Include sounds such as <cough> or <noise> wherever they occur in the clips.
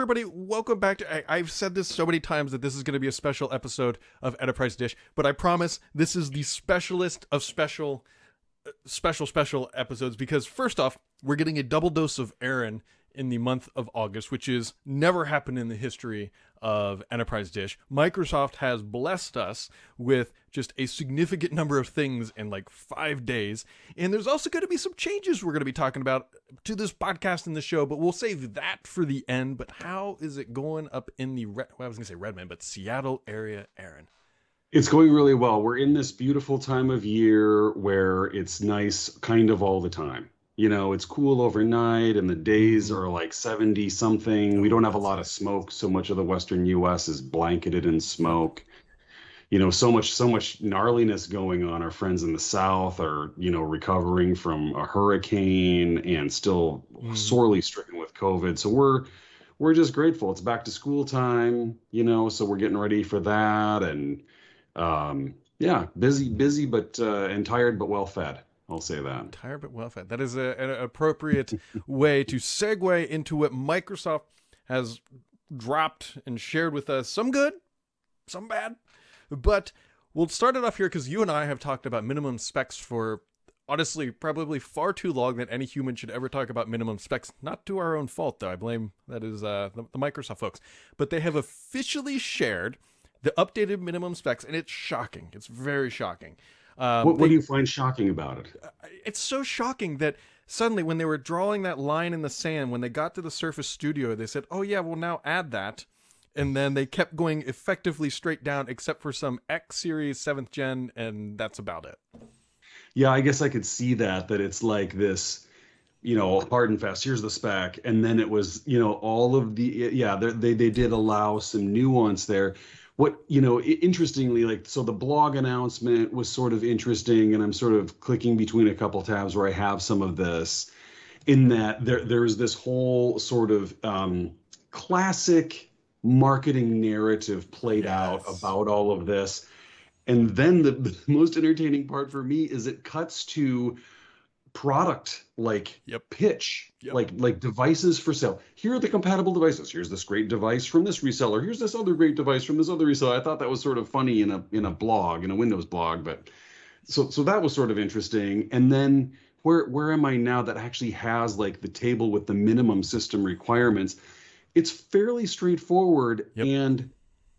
everybody. Welcome back to. I, have said this so many times that this is going to be a special episode of Enterprise Dish, but I promise this is the specialist of special, uh, special, special episodes because first off, we're getting a double dose of Aaron in the month of August, which is never happened in the history of Enterprise Dish. Microsoft has blessed us with just a significant number of things in like five days. And there's also going to be some changes we're going to be talking about to this podcast and the show, but we'll save that for the end. But how is it going up in the, well, I was going to say Redmond, but Seattle area, Aaron? It's going really well. We're in this beautiful time of year where it's nice kind of all the time you know it's cool overnight and the days mm-hmm. are like 70 something we don't have a lot of smoke. So much of the western us is blanketed in smoke. You know so much so much gnarliness going on. Our friends in the south are you know recovering from a hurricane and still mm. sorely stricken with covid. So we're we're just grateful. It's back to school time you know so we're getting ready for that. And um yeah busy busy but uh and tired but well fed I'll say that. Tired but well fed. That is a, an appropriate <laughs> way to segue into what Microsoft has dropped and shared with us. Some good, some bad. But we'll start it off here because you and I have talked about minimum specs for honestly probably far too long that any human should ever talk about minimum specs. Not to our own fault, though. I blame that is uh, the, the Microsoft folks. But they have officially shared the updated minimum specs, and it's shocking. It's very shocking. Um, what, what they, do you find shocking about it? Uh, it's so shocking that suddenly, when they were drawing that line in the sand, when they got to the Surface Studio, they said, "Oh yeah, we'll now add that." And then they kept going effectively straight down, except for some X series seventh gen, and that's about it. Yeah, I guess I could see that. That it's like this you know hard and fast here's the spec and then it was you know all of the yeah they they did allow some nuance there what you know interestingly like so the blog announcement was sort of interesting and i'm sort of clicking between a couple tabs where i have some of this in that there there's this whole sort of um, classic marketing narrative played yes. out about all of this and then the, <laughs> the most entertaining part for me is it cuts to product like yep. pitch yep. like like devices for sale. Here are the compatible devices. Here's this great device from this reseller. Here's this other great device from this other reseller. I thought that was sort of funny in a in a blog in a windows blog but so so that was sort of interesting. And then where where am i now that actually has like the table with the minimum system requirements? It's fairly straightforward yep. and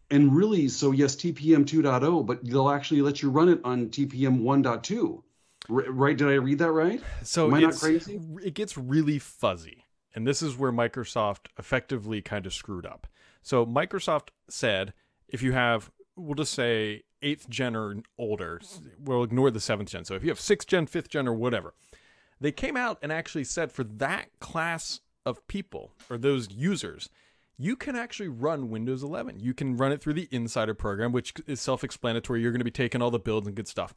and really so yes tpm 2.0 but they'll actually let you run it on tpm 1.2 Right? Did I read that right? So am I not crazy? It gets really fuzzy, and this is where Microsoft effectively kind of screwed up. So Microsoft said if you have, we'll just say eighth gen or older, we'll ignore the seventh gen. So if you have sixth gen, fifth gen, or whatever, they came out and actually said for that class of people or those users, you can actually run Windows 11. You can run it through the Insider program, which is self explanatory. You're going to be taking all the builds and good stuff.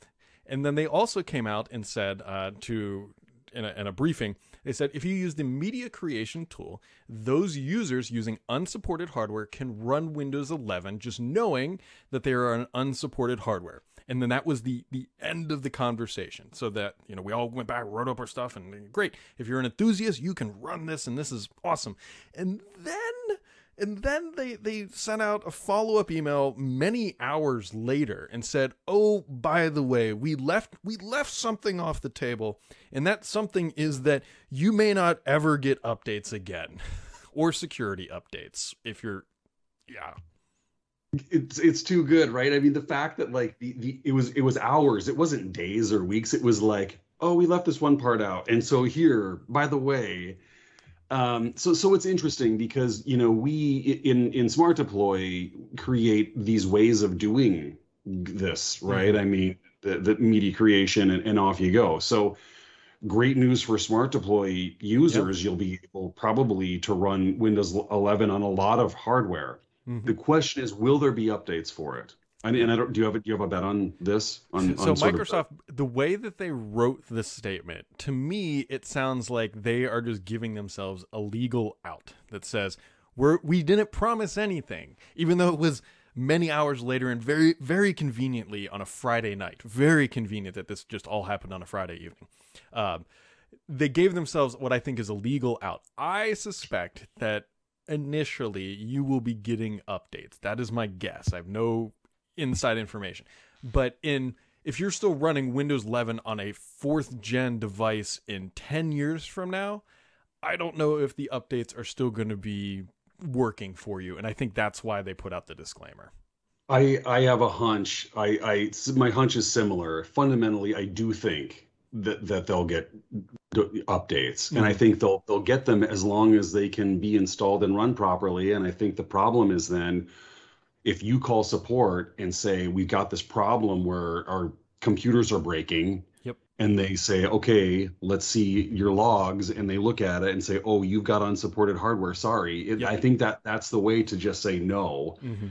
And then they also came out and said uh, to in a, in a, briefing, they said if you use the media creation tool, those users using unsupported hardware can run Windows 11 just knowing that they are on unsupported hardware. And then that was the the end of the conversation. So that you know we all went back, wrote up our stuff, and great. If you're an enthusiast, you can run this, and this is awesome. And then and then they, they sent out a follow up email many hours later and said, "Oh, by the way, we left we left something off the table, and that something is that you may not ever get updates again, <laughs> or security updates if you're, yeah." It's it's too good, right? I mean, the fact that like the, the it was it was hours, it wasn't days or weeks. It was like, oh, we left this one part out, and so here, by the way, um, so, so it's interesting because you know we in in Smart Deploy create these ways of doing this, right? Mm-hmm. I mean, the, the media creation and, and off you go. So, great news for Smart Deploy users. Yep. You'll be able probably to run Windows 11 on a lot of hardware. Mm-hmm. The question is, will there be updates for it? And, and I don't. Do you have a, do you have a bet on this? On, so on Microsoft, of, the way that they wrote this statement, to me, it sounds like they are just giving themselves a legal out that says we're we didn't promise anything, even though it was many hours later and very very conveniently on a Friday night. Very convenient that this just all happened on a Friday evening. Um, they gave themselves what I think is a legal out. I suspect that initially you will be getting updates. That is my guess. I have no inside information. But in if you're still running Windows 11 on a fourth gen device in 10 years from now, I don't know if the updates are still going to be working for you. And I think that's why they put out the disclaimer. I I have a hunch. I I my hunch is similar. Fundamentally, I do think that that they'll get updates, and I Mhm. think they'll they'll get them as long as they can be installed and run properly. And I think the problem is then if you call support and say we've got this problem where our computers are breaking Yep. and they say okay let's see your logs and they look at it and say oh you've got unsupported hardware sorry it, Yep. i think that that's the way to just say no Mm-hmm.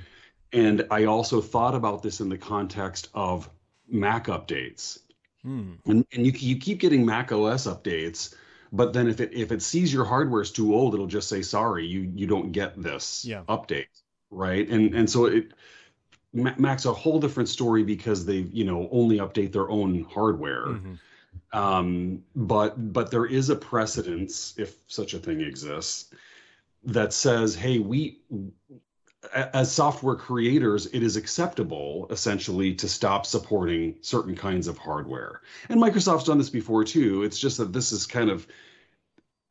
and i also thought about this in the context of mac updates Mm. and, and you, you keep getting mac os updates but then if it if it sees your hardware is too old it'll just say sorry you you don't get this Yeah. update right? And and so it Ma- mac's a whole different story because they you know only update their own hardware. Mhm. um, but but there is a precedence if such a thing exists that says hey we as software creators it is acceptable essentially to stop supporting certain kinds of hardware. And microsoft's done this before too. It's just that this is kind of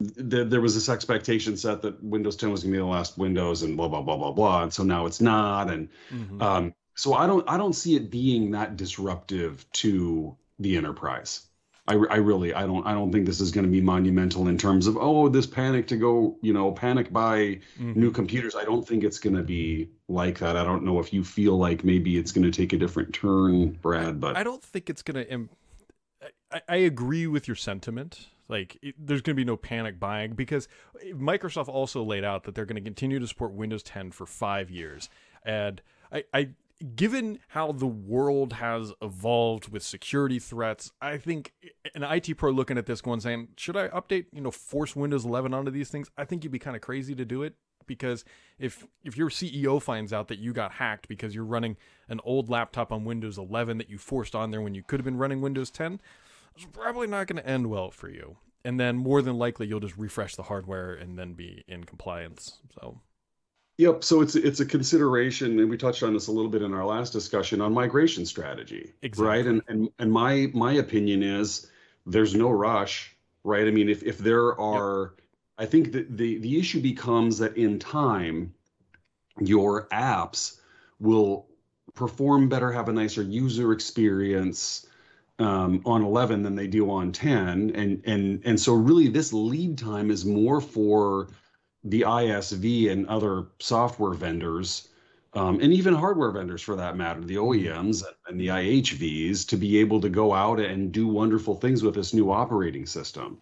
th- there was this expectation set that windows 10 was going to be the last windows and blah blah blah blah blah and so now it's not and Mhm. um, so I don't I don't see it being that disruptive to the enterprise. I, I really I don't I don't think this is going to be monumental in terms of oh this panic to go you know panic buy Mhm. new computers. I don't think it's going to be like that. I don't know if you feel like maybe it's going to take a different turn, Brad. But I don't think it's gonna. Im- I, I agree with your sentiment. Like, it, there's gonna be no panic buying because Microsoft also laid out that they're gonna continue to support Windows 10 for five years, and I, I, given how the world has evolved with security threats, I think an IT pro looking at this going saying, should I update? You know, force Windows 11 onto these things? I think you'd be kind of crazy to do it because if if your CEO finds out that you got hacked because you're running an old laptop on Windows 11 that you forced on there when you could have been running Windows 10, it's probably not going to end well for you. And then more than likely you'll just refresh the hardware and then be in compliance. So, Yep. So it's it's a consideration, and we touched on this a little bit in our last discussion on migration strategy, Exactly. right? And and and my my opinion is there's no rush, right? I mean, if if there are, I think that the the issue becomes that in time, your apps will perform better, have a nicer user experience um, on 11 than they do on 10, and and and so really this lead time is more for the ISV and other software vendors, um, and even hardware vendors for that matter, the OEMs and the IHVs, to be able to go out and do wonderful things with this new operating system.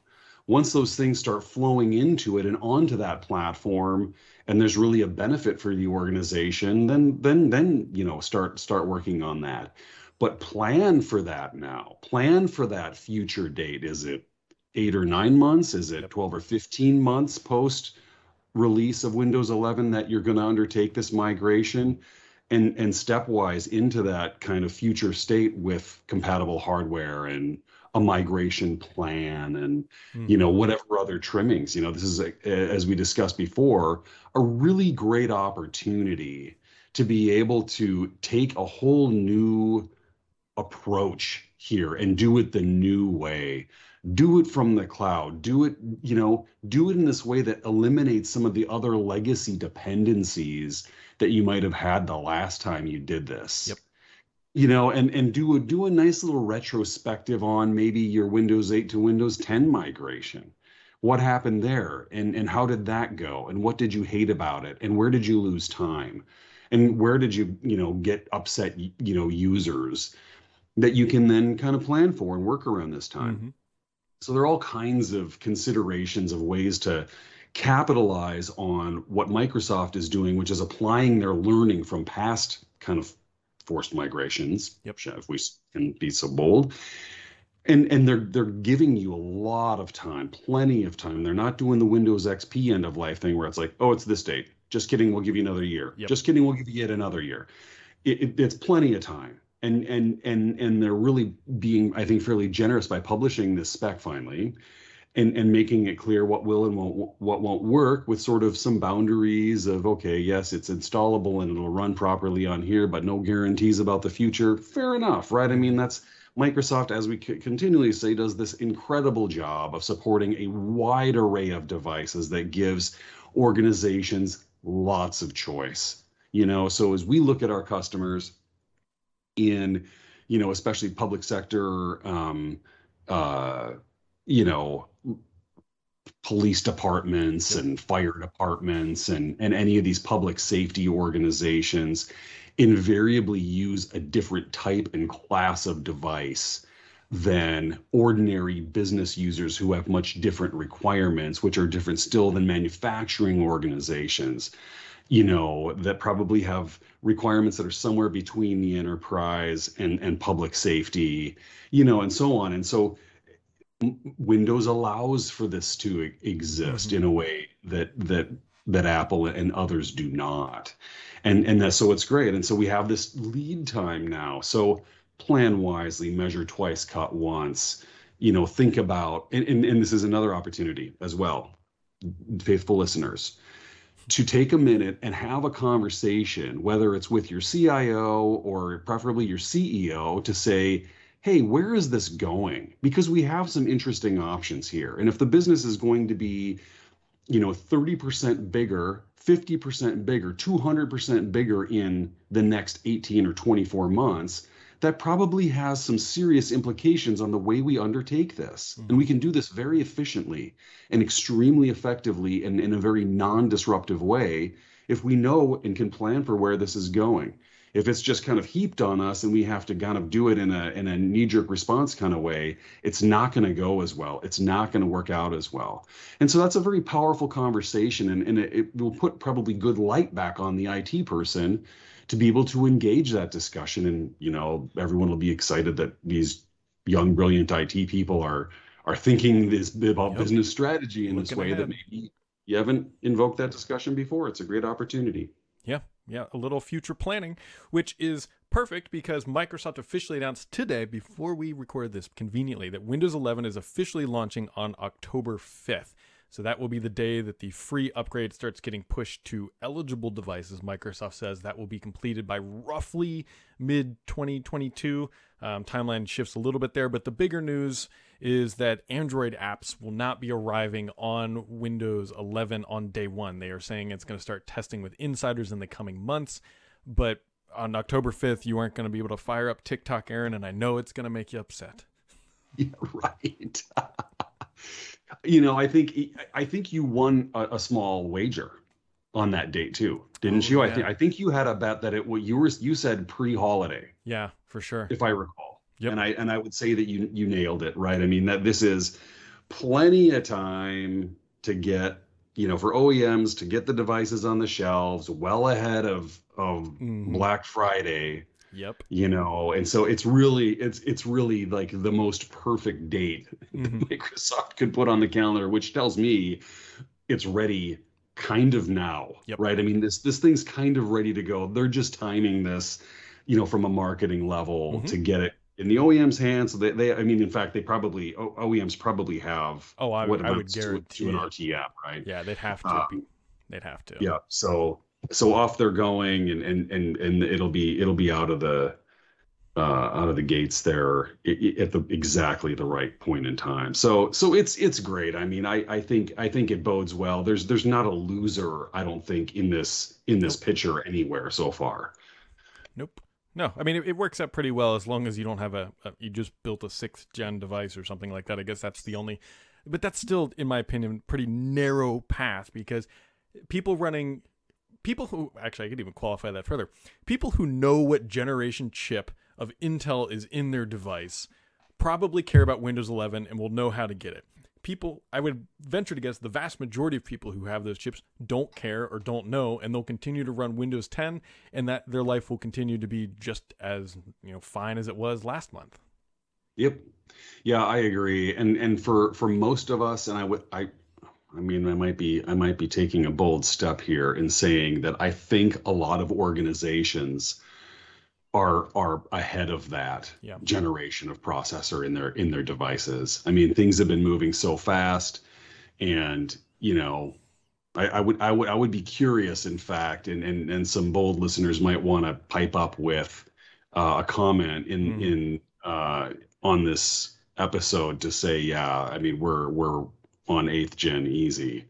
Once those things start flowing into it and onto that platform, and there's really a benefit for the organization, then then then you know start start working on that. But plan for that now. Plan for that future date. Is it eight or nine months? Is it 12 or 15 months post release of Windows 11 that you're going to undertake this migration and and stepwise into that kind of future state with compatible hardware and a migration plan and you mm-hmm. know whatever other trimmings you know this is a, as we discussed before a really great opportunity to be able to take a whole new approach here and do it the new way. Do it from the cloud. Do it you know do it in this way that eliminates some of the other legacy dependencies that you might have had the last time you did this. Yep. you know and and do a do a nice little retrospective on maybe your windows 8 to windows 10 migration. What happened there? And and how did that go? And what did you hate about it? And where did you lose time? And where did you you know get upset you know users that you can then kind of plan for and work around this time Mhm. so there are all kinds of considerations of ways to capitalize on what Microsoft is doing, which is applying their learning from past kind of forced migrations, Yep. if we can be so bold. And and they're they're giving you a lot of time, plenty of time. They're not doing the Windows XP end of life thing where it's like, oh, it's this date. Just kidding, we'll give you another year. Yep. Just kidding, we'll give you yet another year. It, it, it's plenty of time. And and and and they're really being, I think, fairly generous by publishing this spec finally and and making it clear what will and won't what won't work with sort of some boundaries of okay yes it's installable and it'll run properly on here but no guarantees about the future. Fair enough right? I mean that's microsoft as we continually say does this incredible job of supporting a wide array of devices that gives organizations lots of choice you know? So as we look at our customers in you know especially public sector um, uh, you know police departments and fire departments and, and any of these public safety organizations invariably use a different type and class of device than ordinary business users who have much different requirements, which are different still than manufacturing organizations, you know, that probably have requirements that are somewhere between the enterprise and, and public safety, you know, and so on. And so Windows allows for this to exist mm-hmm. in a way that that that Apple and others do not. And and that, so it's great. And so we have this lead time now. So plan wisely, measure twice, cut once. You know, think about and, and, and this is another opportunity as well, faithful listeners, to take a minute and have a conversation, whether it's with your CIO or preferably your CEO, to say, hey, where is this going? Because we have some interesting options here. And if the business is going to be, you know, 30% bigger, 50% bigger, 200% bigger in the next 18 or 24 months, that probably has some serious implications on the way we undertake this. Mm-hmm. And we can do this very efficiently and extremely effectively and in a very non disruptive way if we know and can plan for where this is going if it's just kind of heaped on us and we have to kind of do it in a in a knee jerk response kind of way, it's not going to go as well. It's not going to work out as well. And so that's a very powerful conversation, and, and it, it will put probably good light back on the IT person to be able to engage that discussion. And you know, everyone will be excited that these young, brilliant IT people are are thinking this about yep. business strategy in Looking this way ahead. that maybe you haven't invoked that discussion before. It's a great opportunity. Yeah, yeah, a little future planning, which is perfect because Microsoft officially announced today, before we recorded this conveniently, that Windows 11 is officially launching on October 5th. So that will be the day that the free upgrade starts getting pushed to eligible devices. Microsoft says that will be completed by roughly mid 2022. Um, timeline shifts a little bit there, but the bigger news is that Android apps will not be arriving on Windows 11 on day one. They are saying it's going to start testing with insiders in the coming months, but on October 5th, you aren't going to be able to fire up TikTok, Aaron, and I know it's going to make you upset. <laughs> Yeah, right. <laughs> you know, I think I think you won a, a small wager on that date too, didn't oh, you? Yeah. I think I think you had a bet that it what you were you said pre-holiday. Yeah, for sure. If I recall. Yep. And I and I would say that you you nailed it, right? I mean that this is plenty of time to get you know for OEMs to get the devices on the shelves well ahead of of mm-hmm. Black Friday. Yep. You know, and so it's really it's it's really like the most perfect date mm-hmm. <laughs> Microsoft could put on the calendar, which tells me it's ready kind of now. Yep. Right? I mean this this thing's kind of ready to go. They're just timing this, you know, from a marketing level mm-hmm. to get it in the OEM's hands. They, they, I mean, in fact, they probably OEMs probably have. Oh, I, what I would guarantee to, to an RT app, right? Yeah, they'd have to. Um, they'd have to. Yeah. So so off they're going, and and and and it'll be it'll be out of the uh, out of the gates there at the exactly the right point in time. So so it's it's great. I mean, I I think I think it bodes well. There's there's not a loser. I don't think in this in this picture anywhere so far. Nope. No, I mean it, it, works out pretty well as long as you don't have a, a, you just built a sixth gen device or something like that. I guess that's the only, but that's still, in my opinion, pretty narrow path because people running, people who actually I could even qualify that further. People who know what generation chip of Intel is in their device probably care about Windows 11 and will know how to get it. People i would venture to guess the vast majority of people who have those chips don't care or don't know and they'll continue to run windows 10 and that their life will continue to be just as you know fine as it was last month. Yep. Yeah i agree. And and for for most of us and i would i I mean, I might be I might be taking a bold step here in saying that I think a lot of organizations are are ahead of that Yeah. generation of processor in their in their devices. I mean, things have been moving so fast, and you know, I, I would I would I would be curious, in fact, and and and some bold listeners might want to pipe up with uh, a comment in Mhm. in uh, on this episode to say, yeah, I mean, we're we're on eighth gen easy.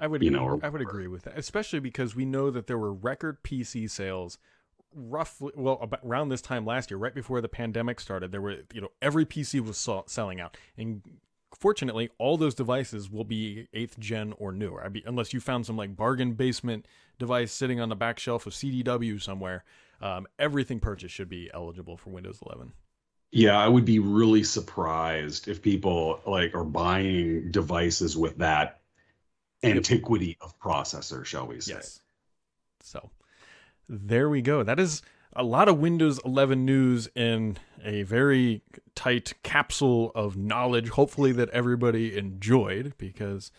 I would you know, or I would agree with that, especially because we know that there were record PC sales roughly well about around this time last year, right before the pandemic started. There were you know every PC was sell- selling out, and fortunately, all those devices will be eighth gen or newer. I mean, unless you found some like bargain basement device sitting on the back shelf of CDW somewhere, um, everything purchased should be eligible for Windows 11. Yeah, I would be really surprised if people like are buying devices with that antiquity of processor, shall we say. Yes. So there we go. That is a lot of Windows 11 news in a very tight capsule of knowledge. Hopefully that everybody enjoyed because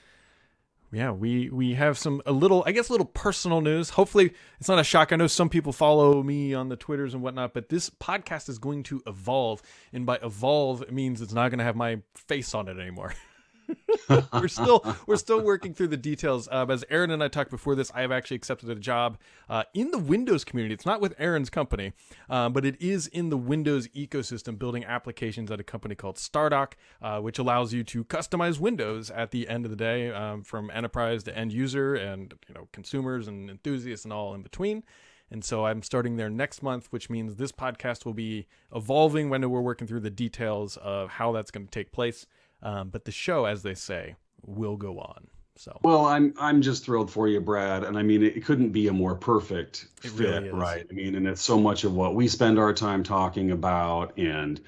yeah, we we have some a little I guess a little personal news. Hopefully it's not a shock. I know some people follow me on the Twitters and whatnot, but this podcast is going to evolve, and by evolve it means it's not going to have my face on it anymore. <laughs> <laughs> we're still we're still working through the details. Um, as Aaron and I talked before this, I have actually accepted a job uh, in the Windows community. It's not with Aaron's company, um, but it is in the Windows ecosystem, building applications at a company called Stardock, uh, which allows you to customize Windows at the end of the day, um, from enterprise to end user, and you know consumers and enthusiasts and all in between. And so I'm starting there next month, which means this podcast will be evolving when we're working through the details of how that's going to take place. Um, but the show, as they say, will go on. So Well, I'm I'm just thrilled for you, Brad. And I mean, it couldn't be a more perfect It fit, really right? I mean, and it's so much of what we spend our time talking about, and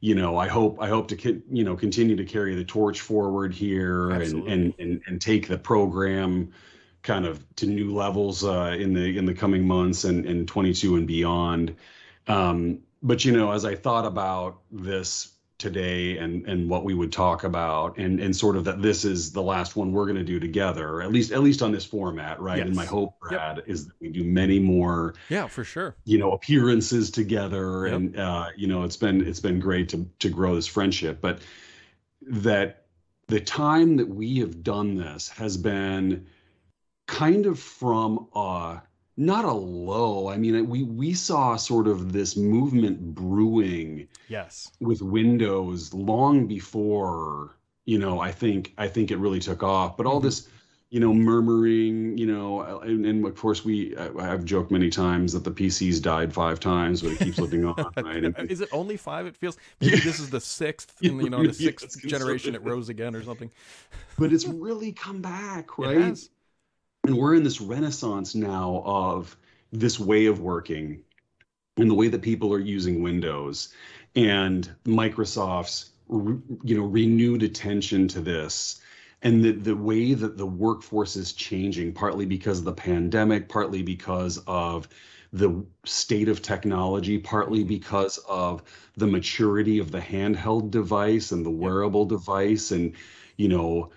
you know, I hope I hope to con- you know continue to carry the torch forward here and and and and take the program kind of to new levels uh, in the in the coming months and and 22 and beyond. Um, but you know, as I thought about this today and and what we would talk about and and sort of that this is the last one we're going to do together at least at least on this format right and my Yes. hope Yep. brad is that we do many more yeah, for sure. you know appearances together Yep. and uh you know it's been it's been great to to grow this friendship but that the time that we have done this has been kind of from a not a low i mean we we saw sort of this movement brewing Yes. with Windows long before, you know, I think I think it really took off. But all Mhm. this, you know, murmuring, you know, and, and of course we I- I've joked many times that the PC's died five times, but it keeps living on, <laughs> right? And- Is it only five? It feels maybe Yeah. this is the sixth, <laughs> and you know, <laughs> the sixth generation it rose again or something. but it's really come back, right? And we're in this renaissance now of this way of working and the way that people are using windows and microsoft's you know renewed attention to this and the, the way that the workforce is changing partly because of the pandemic partly because of the state of technology partly mm-hmm. because of the maturity of the handheld device and the wearable device and you know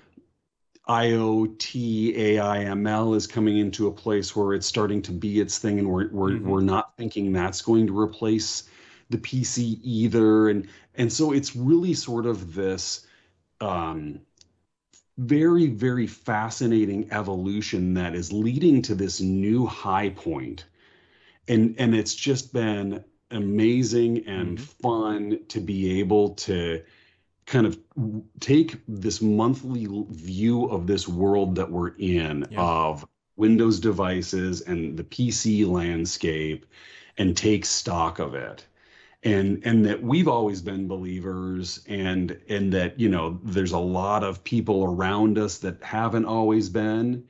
IoT, AI, ML is coming into a place where it's starting to be its thing, and we're we're Mhm. we're not thinking that's going to replace the PC either, and and so it's really sort of this um, very very fascinating evolution that is leading to this new high point, and and it's just been amazing and Mhm. fun to be able to kind of take this monthly view of this world that we're in Yeah. of Windows devices and the PC landscape and take stock of it. And and that we've always been believers and and that you know there's a lot of people around us that haven't always been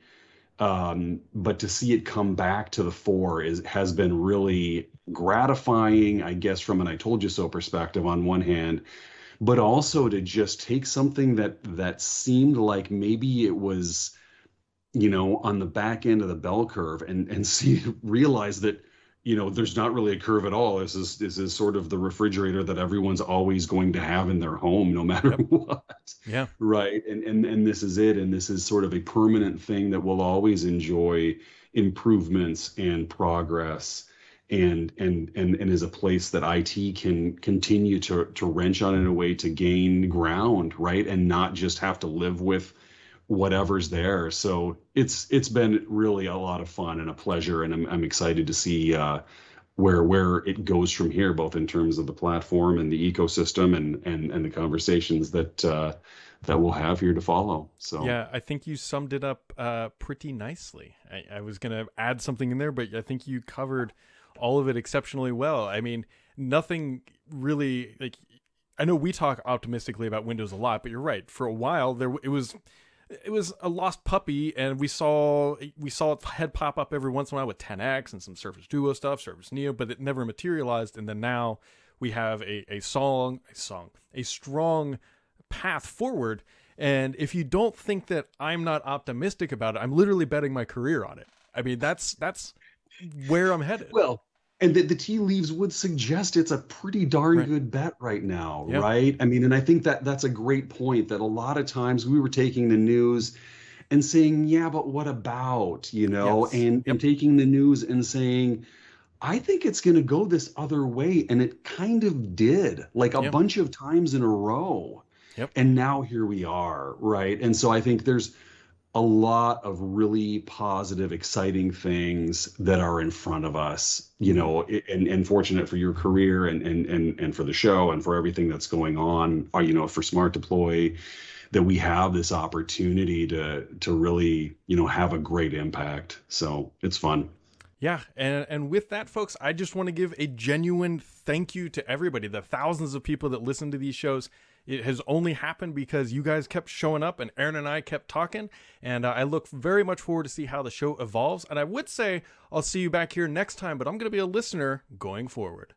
um, but to see it come back to the fore is has been really gratifying, I guess, from an "I told you so" perspective on one hand, but also to just take something that that seemed like maybe it was, you know, on the back end of the bell curve, and and <laughs> see realize that you know there's not really a curve at all. This is this is sort of the refrigerator that everyone's always going to have in their home, no matter Yep. <laughs> what Yeah. right and and and this is it and this is sort of a permanent thing that will always enjoy improvements and progress and and and and is a place that IT can continue to to wrench on in a way to gain ground, right, and not just have to live with whatever's there. So it's it's been really a lot of fun and a pleasure, and I'm I'm excited to see uh, where where it goes from here, both in terms of the platform and the ecosystem, and and and the conversations that uh, that we'll have here to follow. So yeah, I think you summed it up uh, pretty nicely. I, I was gonna add something in there, but I think you covered all of it exceptionally well. I mean, nothing really like. I know we talk optimistically about Windows a lot, but you're right. For a while, there it was it was a lost puppy, and we saw we saw its head pop up every once in a while with 10x and some Surface Duo stuff, Surface Neo, but it never materialized. And then now we have a a song, a song, a strong path forward. And if you don't think that I'm not optimistic about it, I'm literally betting my career on it. I mean, that's that's where I'm headed. Well, and the, the tea leaves would suggest it's a pretty darn right. good bet right now, yep. right? I mean, and I think that that's a great point that a lot of times we were taking the news and saying, yeah, but what about, you know, yes. and, yep. and taking the news and saying, I think it's going to go this other way. And it kind of did, like a yep. bunch of times in a row. Yep. And now here we are, right? And so I think there's, a lot of really positive, exciting things that are in front of us, you know, and, and fortunate for your career and, and, and, and for the show and for everything that's going on, or, uh, you know, for Smart Deploy, that we have this opportunity to, to really, you know, have a great impact. So it's fun. Yeah, and and with that, folks, I just want to give a genuine thank you to everybody, the thousands of people that listen to these shows. It has only happened because you guys kept showing up and Aaron and I kept talking. And uh, I look very much forward to see how the show evolves. And I would say I'll see you back here next time, but I'm going to be a listener going forward.